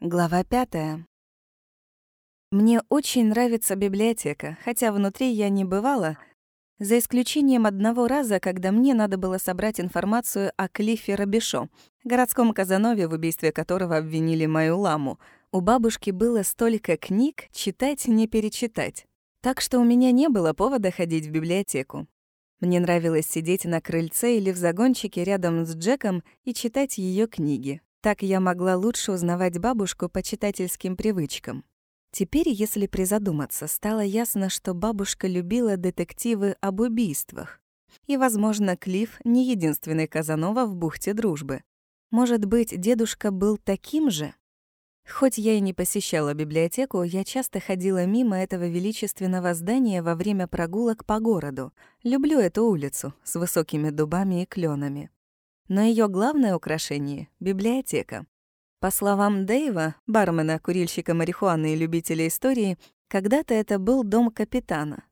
Глава пятая. Мне очень нравится библиотека, хотя внутри я не бывала, за исключением одного раза, когда мне надо было собрать информацию о Клиффе Робишо, городском Казанове, в убийстве которого обвинили мою ламу. У бабушки было столько книг, читать не перечитать. Так что у меня не было повода ходить в библиотеку. Мне нравилось сидеть на крыльце или в загончике рядом с Джеком и читать ее книги. Так я могла лучше узнавать бабушку по читательским привычкам. Теперь, если призадуматься, стало ясно, что бабушка любила детективы об убийствах. И, возможно, Клифф не единственный Казанова в бухте дружбы. Может быть, дедушка был таким же? Хоть я и не посещала библиотеку, я часто ходила мимо этого величественного здания во время прогулок по городу. Люблю эту улицу с высокими дубами и кленами. Но ее главное украшение — библиотека. По словам Дэйва, бармена, курильщика марихуаны и любителя истории, когда-то это был дом капитана.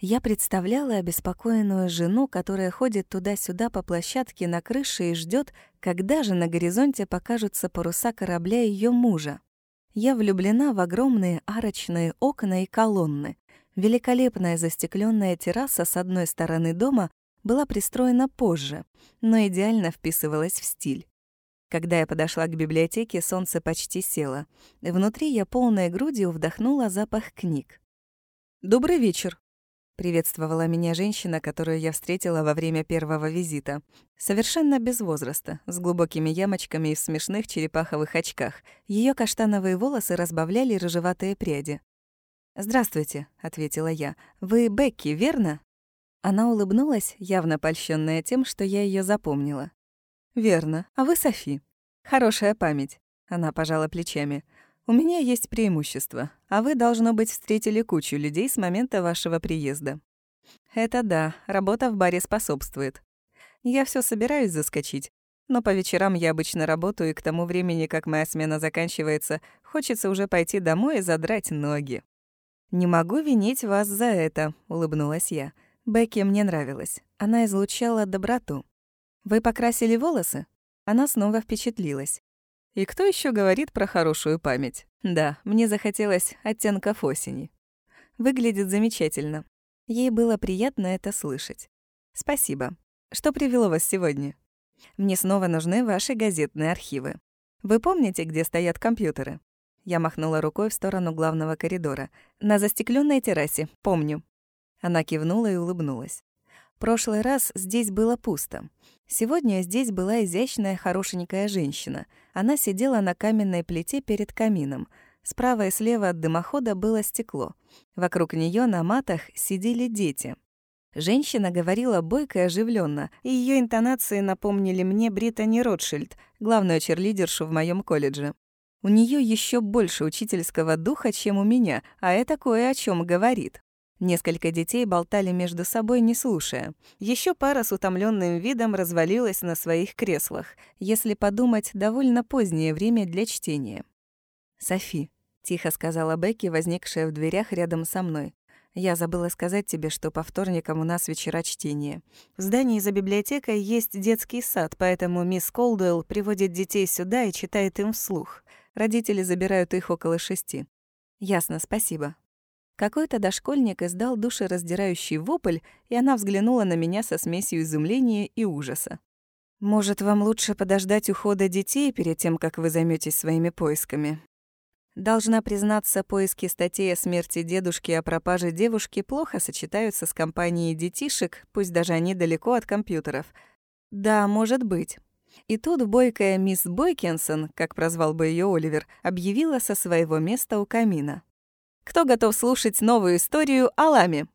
Я представляла обеспокоенную жену, которая ходит туда-сюда по площадке на крыше и ждет, когда же на горизонте покажутся паруса корабля ее мужа. Я влюблена в огромные арочные окна и колонны. Великолепная застекленная терраса с одной стороны дома была пристроена позже, но идеально вписывалась в стиль. Когда я подошла к библиотеке, солнце почти село. Внутри я полной грудью вдохнула запах книг. «Добрый вечер», — приветствовала меня женщина, которую я встретила во время первого визита. Совершенно без возраста, с глубокими ямочками и в смешных черепаховых очках. Ее каштановые волосы разбавляли рыжеватые пряди. «Здравствуйте», — ответила я. «Вы Бекки, верно?» Она улыбнулась, явно польщенная тем, что я ее запомнила. «Верно. А вы Софи. Хорошая память». Она пожала плечами. «У меня есть преимущество, а вы, должно быть, встретили кучу людей с момента вашего приезда». «Это да, работа в баре способствует. Я все собираюсь заскочить, но по вечерам я обычно работаю, и к тому времени, как моя смена заканчивается, хочется уже пойти домой и задрать ноги». «Не могу винить вас за это», — улыбнулась я. Бекки мне нравилась. Она излучала доброту. «Вы покрасили волосы?» Она снова впечатлилась. «И кто еще говорит про хорошую память?» «Да, мне захотелось оттенков осени». «Выглядит замечательно». Ей было приятно это слышать. «Спасибо. Что привело вас сегодня?» «Мне снова нужны ваши газетные архивы. Вы помните, где стоят компьютеры?» Я махнула рукой в сторону главного коридора. «На застекленной террасе, помню. Она кивнула и улыбнулась. Прошлый раз здесь было пусто. Сегодня здесь была изящная, хорошенькая женщина. Она сидела на каменной плите перед камином. Справа и слева от дымохода было стекло. Вокруг нее на матах сидели дети. Женщина говорила бойко и оживленно, и ее интонации напомнили мне Британи Ротшильд, главную черлидершу в моем колледже. У нее еще больше учительского духа, чем у меня, а это кое о чем говорит. Несколько детей болтали между собой, не слушая. Еще пара с утомленным видом развалилась на своих креслах. Если подумать, довольно позднее время для чтения. «Софи», — тихо сказала Бекки, возникшая в дверях рядом со мной. «Я забыла сказать тебе, что по вторникам у нас вечера чтения. В здании за библиотекой есть детский сад, поэтому мисс Колдуэлл приводит детей сюда и читает им вслух. Родители забирают их около шести». «Ясно, спасибо. Какой-то дошкольник издал душераздирающий вопль, и она взглянула на меня со смесью изумления и ужаса. «Может, вам лучше подождать ухода детей перед тем, как вы займетесь своими поисками?» Должна признаться, поиски статей о смерти дедушки и о пропаже девушки плохо сочетаются с компанией детишек, пусть даже они далеко от компьютеров. Да, может быть. И тут бойкая мисс Бойкинсон, как прозвал бы ее Оливер, объявила со своего места у камина. Кто готов слушать новую историю о ламе?»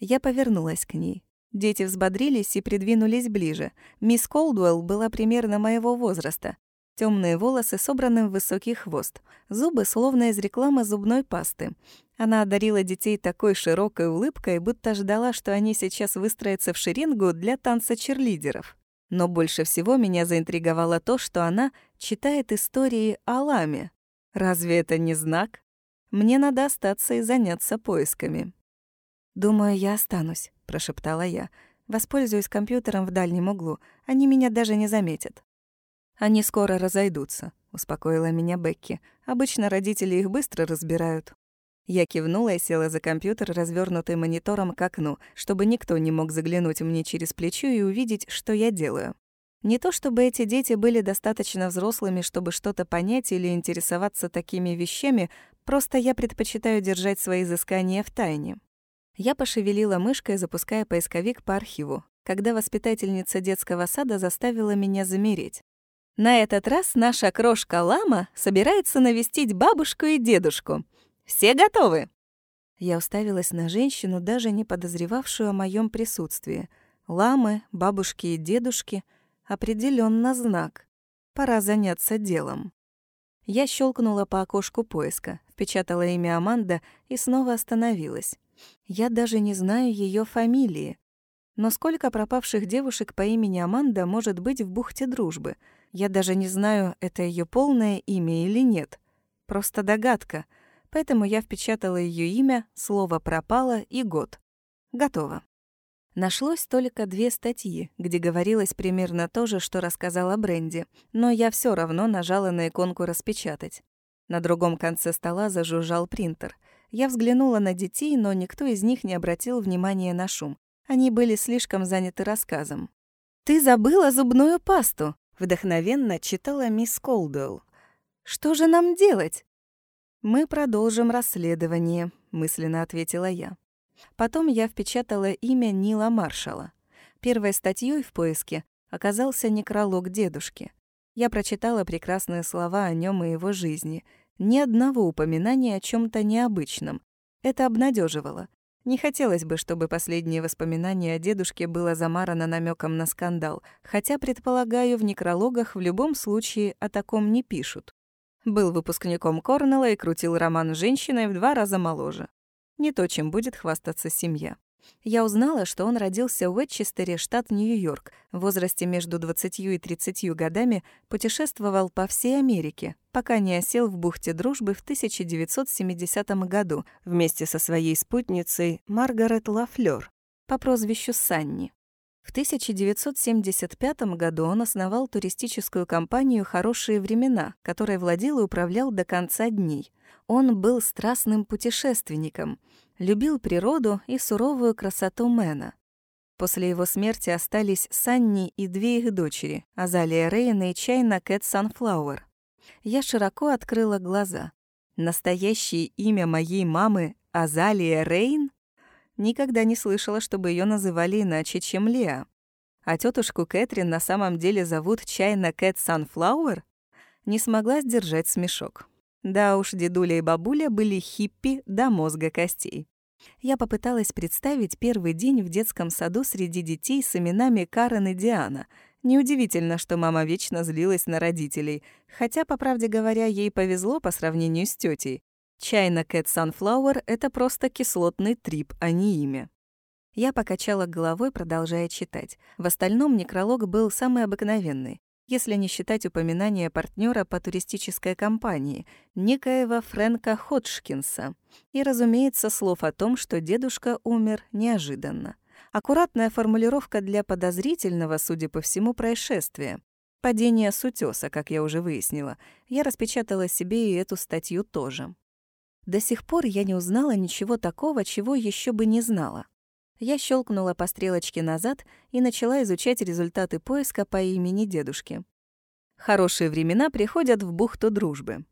Я повернулась к ней. Дети взбодрились и придвинулись ближе. Мисс Колдуэлл была примерно моего возраста. Темные волосы собраны в высокий хвост, зубы словно из рекламы зубной пасты. Она одарила детей такой широкой улыбкой, будто ждала, что они сейчас выстроятся в шеренгу для танца черлидеров. Но больше всего меня заинтриговало то, что она читает истории о ламе. Разве это не знак? Мне надо остаться и заняться поисками. «Думаю, я останусь», — прошептала я. «Воспользуюсь компьютером в дальнем углу. Они меня даже не заметят». «Они скоро разойдутся», —— успокоила меня Бекки. «Обычно родители их быстро разбирают». Я кивнула и села за компьютер, развернутый монитором к окну, чтобы никто не мог заглянуть мне через плечо и увидеть, что я делаю. Не то чтобы эти дети были достаточно взрослыми, чтобы что-то понять или интересоваться такими вещами, просто я предпочитаю держать свои изыскания в тайне. Я пошевелила мышкой, запуская поисковик по архиву, когда воспитательница детского сада заставила меня замереть. На этот раз наша крошка Лама собирается навестить бабушку и дедушку. Все готовы?» Я уставилась на женщину, даже не подозревавшую о моем присутствии. Ламы, бабушки и дедушки — определенно знак. Пора заняться делом. Я щелкнула по окошку поиска, впечатала имя Аманда и снова остановилась. Я даже не знаю ее фамилии. Но сколько пропавших девушек по имени Аманда может быть в бухте дружбы? Я даже не знаю, это ее полное имя или нет. Просто догадка. Поэтому я впечатала ее имя, слово пропало и год. Готово. Нашлось только две статьи, где говорилось примерно то же, что рассказала Бренди, но я все равно нажала на иконку «Распечатать». На другом конце стола зажужжал принтер. Я взглянула на детей, но никто из них не обратил внимания на шум. Они были слишком заняты рассказом. «Ты забыла зубную пасту!» — вдохновенно читала мисс Колдуэлл. «Что же нам делать?» «Мы продолжим расследование», — мысленно ответила я. Потом я впечатала имя Нила Маршала. Первой статьей в поиске оказался некролог дедушки. Я прочитала прекрасные слова о нем и его жизни. Ни одного упоминания о чем то необычном. Это обнадеживало. Не хотелось бы, чтобы последнее воспоминание о дедушке было замарано намеком на скандал, хотя, предполагаю, в некрологах в любом случае о таком не пишут. Был выпускником Корнелла и крутил роман с женщиной в два раза моложе. Не то, чем будет хвастаться семья. Я узнала, что он родился в Уэтчестере, штат Нью-Йорк. В возрасте между 20 и 30 годами путешествовал по всей Америке, пока не осел в бухте Дружбы в 1970 году вместе со своей спутницей Маргарет Лафлёр по прозвищу Санни. В 1975 году он основал туристическую компанию «Хорошие времена», которой владел и управлял до конца дней. Он был страстным путешественником, любил природу и суровую красоту Мэна. После его смерти остались Санни и две их дочери, Азалия Рейн и Чайна Кэт Санфлауэр. Я широко открыла глаза. Настоящее имя моей мамы — Азалия Рейн? Никогда не слышала, чтобы ее называли иначе, чем Леа. А тетушку Кэтрин на самом деле зовут Чайна Кэт Санфлауэр? Не смогла сдержать смешок. Да уж, дедуля и бабуля были хиппи до мозга костей. Я попыталась представить первый день в детском саду среди детей с именами Карен и Диана. Неудивительно, что мама вечно злилась на родителей, хотя, по правде говоря, ей повезло по сравнению с тетей. Чайна Кэт Санфлауэр — это просто кислотный трип, а не имя. Я покачала головой, продолжая читать. В остальном некролог был самый обыкновенный если не считать упоминания партнера по туристической компании, некоего Фрэнка Ходжкинса, и, разумеется, слов о том, что дедушка умер неожиданно. Аккуратная формулировка для подозрительного, судя по всему, происшествия. Падение с утёса, как я уже выяснила. Я распечатала себе и эту статью тоже. До сих пор я не узнала ничего такого, чего еще бы не знала. Я щелкнула по стрелочке назад и начала изучать результаты поиска по имени дедушки. Хорошие времена приходят в бухту дружбы.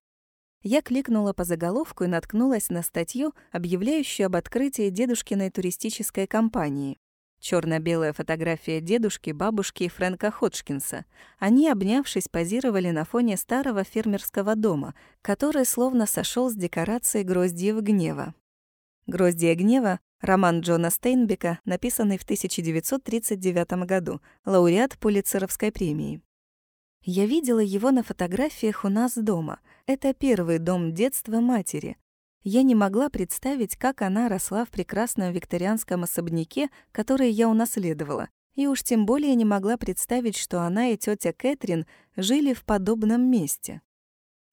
Я кликнула по заголовку и наткнулась на статью, объявляющую об открытии дедушкиной туристической компании. Черно белая фотография дедушки, бабушки и Фрэнка Ходжкинса. Они, обнявшись, позировали на фоне старого фермерского дома, который словно сошел с декорацией «Гроздьев гнева». «Гроздья гнева» Роман Джона Стейнбека, написанный в 1939 году, лауреат Пулитцеровской премии. Я видела его на фотографиях у нас дома. Это первый дом детства матери. Я не могла представить, как она росла в прекрасном викторианском особняке, который я унаследовала. И уж тем более не могла представить, что она и тетя Кэтрин жили в подобном месте.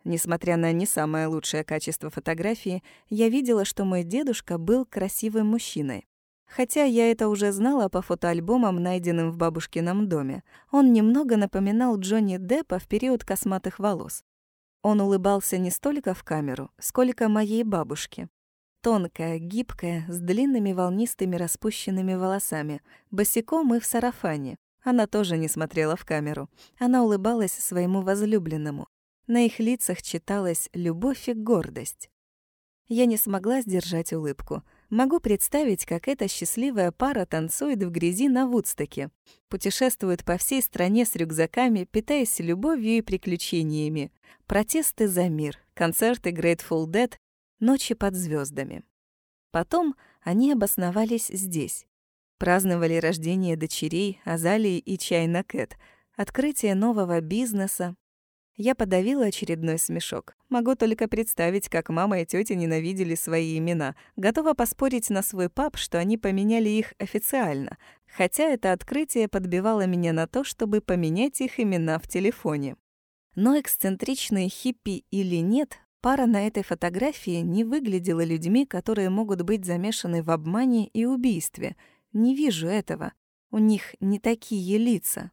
Несмотря на не самое лучшее качество фотографии, я видела, что мой дедушка был красивым мужчиной. Хотя я это уже знала по фотоальбомам, найденным в бабушкином доме. Он немного напоминал Джонни Деппа в период косматых волос. Он улыбался не столько в камеру, сколько моей бабушке. Тонкая, гибкая, с длинными волнистыми распущенными волосами, босиком и в сарафане. Она тоже не смотрела в камеру. Она улыбалась своему возлюбленному. На их лицах читалась любовь и гордость. Я не смогла сдержать улыбку. Могу представить, как эта счастливая пара танцует в грязи на Вудстоке, путешествует по всей стране с рюкзаками, питаясь любовью и приключениями. Протесты за мир, концерты Grateful Dead, ночи под звездами. Потом они обосновались здесь. Праздновали рождение дочерей Азалии и Чайна Кэт, открытие нового бизнеса, я подавила очередной смешок. Могу только представить, как мама и тетя ненавидели свои имена. Готова поспорить на свой пап, что они поменяли их официально. Хотя это открытие подбивало меня на то, чтобы поменять их имена в телефоне. Но эксцентричные хиппи или нет, пара на этой фотографии не выглядела людьми, которые могут быть замешаны в обмане и убийстве. Не вижу этого. У них не такие лица.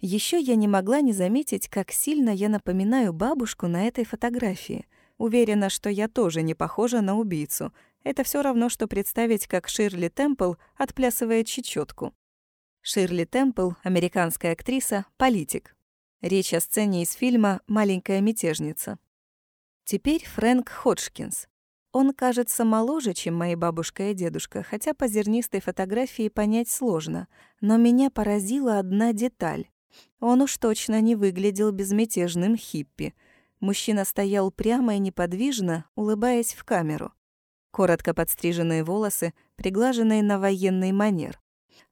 Еще я не могла не заметить, как сильно я напоминаю бабушку на этой фотографии. Уверена, что я тоже не похожа на убийцу. Это все равно, что представить, как Ширли Темпл отплясывает чечетку. Ширли Темпл — американская актриса, политик. Речь о сцене из фильма «Маленькая мятежница». Теперь Фрэнк Ходжкинс. Он кажется моложе, чем мои бабушка и дедушка, хотя по зернистой фотографии понять сложно. Но меня поразила одна деталь. Он уж точно не выглядел безмятежным хиппи. Мужчина стоял прямо и неподвижно, улыбаясь в камеру. Коротко подстриженные волосы, приглаженные на военный манер.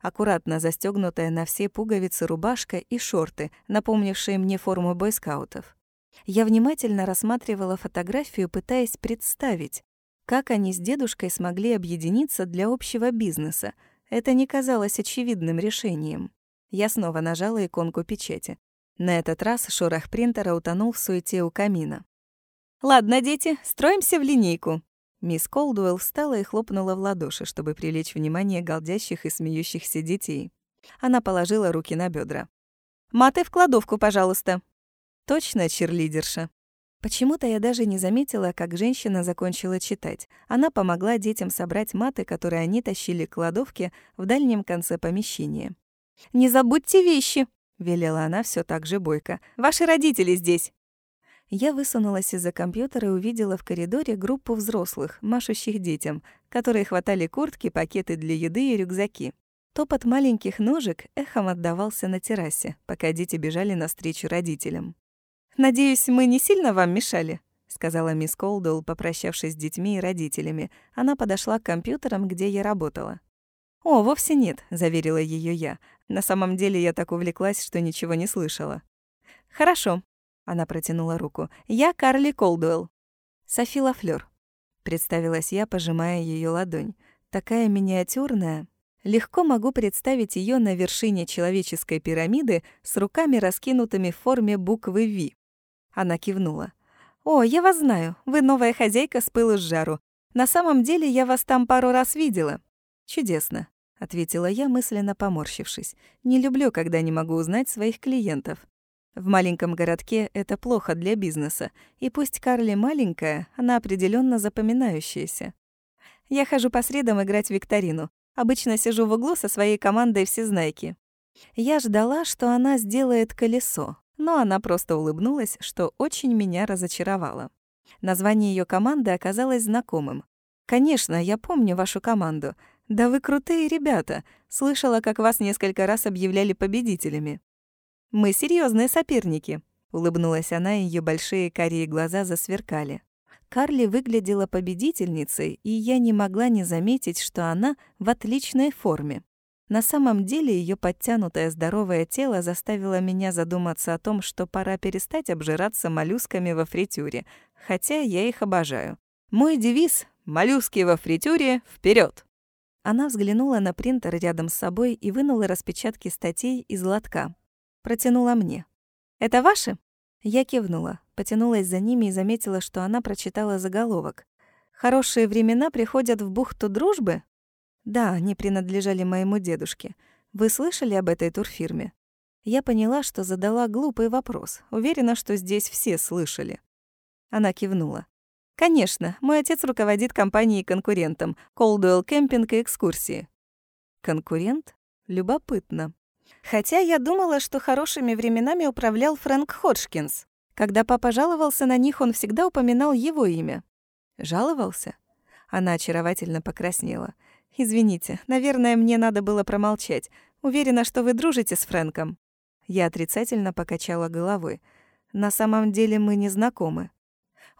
Аккуратно застегнутая на все пуговицы рубашка и шорты, напомнившие мне форму бойскаутов. Я внимательно рассматривала фотографию, пытаясь представить, как они с дедушкой смогли объединиться для общего бизнеса. Это не казалось очевидным решением. Я снова нажала иконку печати. На этот раз шорох принтера утонул в суете у камина. «Ладно, дети, строимся в линейку». Мисс Колдуэлл встала и хлопнула в ладоши, чтобы привлечь внимание голдящих и смеющихся детей. Она положила руки на бедра. «Маты в кладовку, пожалуйста». «Точно, черлидерша». Почему-то я даже не заметила, как женщина закончила читать. Она помогла детям собрать маты, которые они тащили к кладовке в дальнем конце помещения. «Не забудьте вещи», — велела она все так же бойко. «Ваши родители здесь». Я высунулась из-за компьютера и увидела в коридоре группу взрослых, машущих детям, которые хватали куртки, пакеты для еды и рюкзаки. Топот маленьких ножек эхом отдавался на террасе, пока дети бежали навстречу родителям. «Надеюсь, мы не сильно вам мешали?» — сказала мисс Колдуэлл, попрощавшись с детьми и родителями. Она подошла к компьютерам, где я работала. «О, вовсе нет», — заверила ее я. На самом деле я так увлеклась, что ничего не слышала. «Хорошо», — она протянула руку. «Я Карли Колдуэлл». «Софи Лафлёр», — представилась я, пожимая ее ладонь. «Такая миниатюрная». Легко могу представить ее на вершине человеческой пирамиды с руками, раскинутыми в форме буквы «Ви». Она кивнула. «О, я вас знаю. Вы новая хозяйка с пылу с жару. На самом деле я вас там пару раз видела». «Чудесно. — ответила я, мысленно поморщившись. «Не люблю, когда не могу узнать своих клиентов. В маленьком городке это плохо для бизнеса, и пусть Карли маленькая, она определенно запоминающаяся. Я хожу по средам играть в викторину. Обычно сижу в углу со своей командой всезнайки. Я ждала, что она сделает колесо, но она просто улыбнулась, что очень меня разочаровало. Название ее команды оказалось знакомым. «Конечно, я помню вашу команду. «Да вы крутые ребята. Слышала, как вас несколько раз объявляли победителями». «Мы серьезные соперники», — улыбнулась она, и ее большие карие глаза засверкали. Карли выглядела победительницей, и я не могла не заметить, что она в отличной форме. На самом деле ее подтянутое здоровое тело заставило меня задуматься о том, что пора перестать обжираться моллюсками во фритюре, хотя я их обожаю. Мой девиз «Моллюски во фритюре вперед! Она взглянула на принтер рядом с собой и вынула распечатки статей из лотка. Протянула мне. «Это ваши?» Я кивнула, потянулась за ними и заметила, что она прочитала заголовок. «Хорошие времена приходят в бухту дружбы?» Да, они принадлежали моему дедушке. Вы слышали об этой турфирме? Я поняла, что задала глупый вопрос. Уверена, что здесь все слышали. Она кивнула. «Конечно, мой отец руководит компанией-конкурентом Coldwell Кемпинг и экскурсии». «Конкурент? Любопытно. Хотя я думала, что хорошими временами управлял Фрэнк Ходжкинс. Когда папа жаловался на них, он всегда упоминал его имя. Жаловался? Она очаровательно покраснела. «Извините, наверное, мне надо было промолчать. Уверена, что вы дружите с Фрэнком». Я отрицательно покачала головой. «На самом деле мы не знакомы».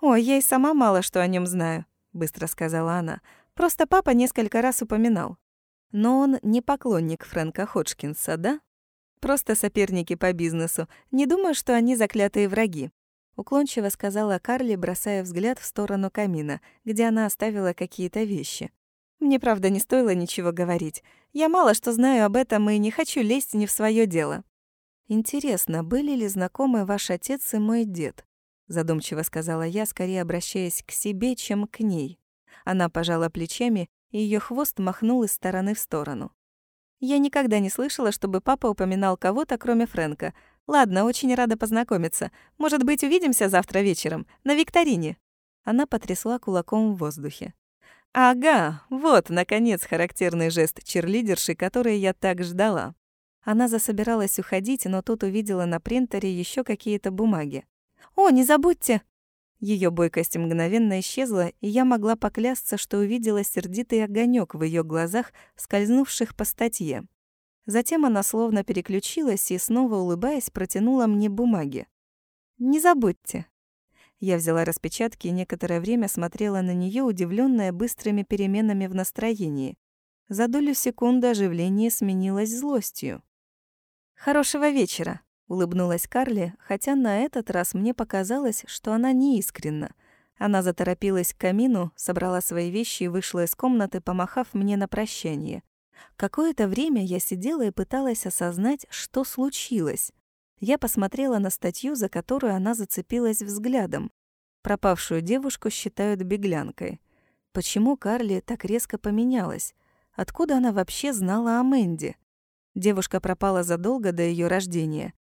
«Ой, я и сама мало что о нем знаю», — быстро сказала она. «Просто папа несколько раз упоминал». «Но он не поклонник Фрэнка Ходжкинса, да?» Просто соперники по бизнесу. Не думаю, что они заклятые враги. Уклончиво сказала Карли, бросая взгляд в сторону камина, где она оставила какие-то вещи. Мне, правда, не стоило ничего говорить. Я мало что знаю об этом и не хочу лезть не в свое дело. Интересно, были ли знакомы ваш отец и мой дед? Задумчиво сказала я, скорее обращаясь к себе, чем к ней. Она пожала плечами, и ее хвост махнул из стороны в сторону. Я никогда не слышала, чтобы папа упоминал кого-то, кроме Фрэнка. Ладно, очень рада познакомиться. Может быть, увидимся завтра вечером на викторине. Она потрясла кулаком в воздухе. Ага, вот, наконец, характерный жест черлидерши, который я так ждала. Она засобиралась уходить, но тут увидела на принтере еще какие-то бумаги. «О, не забудьте!» Ее бойкость мгновенно исчезла, и я могла поклясться, что увидела сердитый огонек в ее глазах, скользнувших по статье. Затем она словно переключилась и, снова улыбаясь, протянула мне бумаги. «Не забудьте». Я взяла распечатки и некоторое время смотрела на нее, удивленная быстрыми переменами в настроении. За долю секунды оживление сменилось злостью. «Хорошего вечера», Улыбнулась Карли, хотя на этот раз мне показалось, что она неискренна. Она заторопилась к камину, собрала свои вещи и вышла из комнаты, помахав мне на прощание. Какое-то время я сидела и пыталась осознать, что случилось. Я посмотрела на статью, за которую она зацепилась взглядом. Пропавшую девушку считают беглянкой. Почему Карли так резко поменялась? Откуда она вообще знала о Мэнди? Девушка пропала задолго до ее рождения.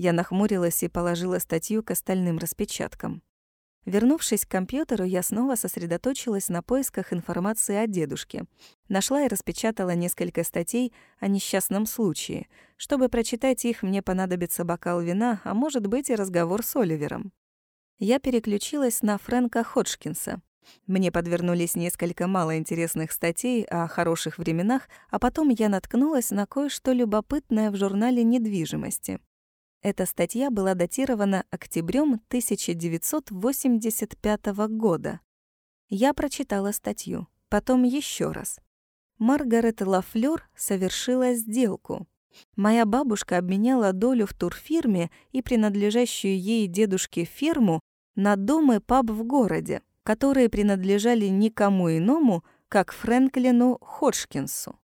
Я нахмурилась и положила статью к остальным распечаткам. Вернувшись к компьютеру, я снова сосредоточилась на поисках информации о дедушке. Нашла и распечатала несколько статей о несчастном случае. Чтобы прочитать их, мне понадобится бокал вина, а может быть и разговор с Оливером. Я переключилась на Фрэнка Ходжкинса. Мне подвернулись несколько малоинтересных статей о хороших временах, а потом я наткнулась на кое-что любопытное в журнале недвижимости. Эта статья была датирована октябрем 1985 года. Я прочитала статью, потом еще раз. Маргарет Лафлёр совершила сделку. Моя бабушка обменяла долю в турфирме и принадлежащую ей дедушке ферму на дом и паб в городе, которые принадлежали никому иному, как Фрэнклину Ходжкинсу.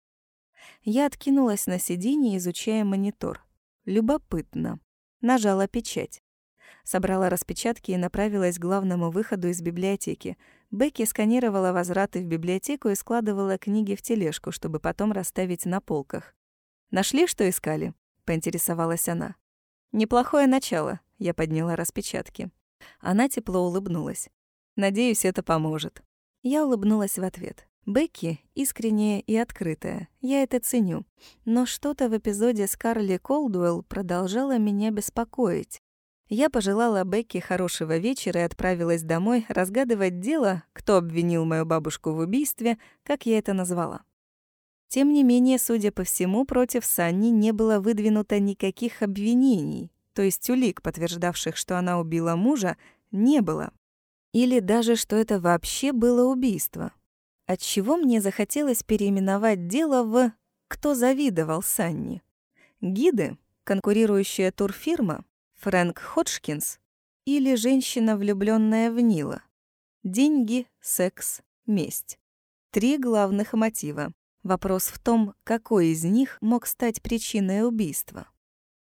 Я откинулась на сиденье, изучая монитор. Любопытно нажала печать. Собрала распечатки и направилась к главному выходу из библиотеки. Бекки сканировала возвраты в библиотеку и складывала книги в тележку, чтобы потом расставить на полках. «Нашли, что искали?» — поинтересовалась она. «Неплохое начало», — я подняла распечатки. Она тепло улыбнулась. «Надеюсь, это поможет». Я улыбнулась в ответ. Бекки искренняя и открытая, я это ценю. Но что-то в эпизоде с Карли Колдуэлл продолжало меня беспокоить. Я пожелала Бекки хорошего вечера и отправилась домой разгадывать дело, кто обвинил мою бабушку в убийстве, как я это назвала. Тем не менее, судя по всему, против Санни не было выдвинуто никаких обвинений, то есть улик, подтверждавших, что она убила мужа, не было. Или даже, что это вообще было убийство. Отчего мне захотелось переименовать дело в «Кто завидовал Санни?» Гиды, конкурирующая турфирма, Фрэнк Ходжкинс или женщина, влюбленная в Нила. Деньги, секс, месть. Три главных мотива. Вопрос в том, какой из них мог стать причиной убийства.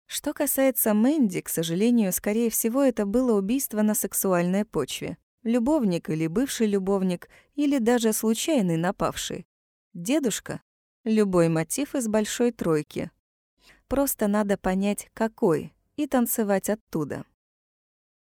Что касается Мэнди, к сожалению, скорее всего, это было убийство на сексуальной почве. Любовник или бывший любовник, или даже случайный напавший. Дедушка — любой мотив из большой тройки. Просто надо понять, какой, и танцевать оттуда.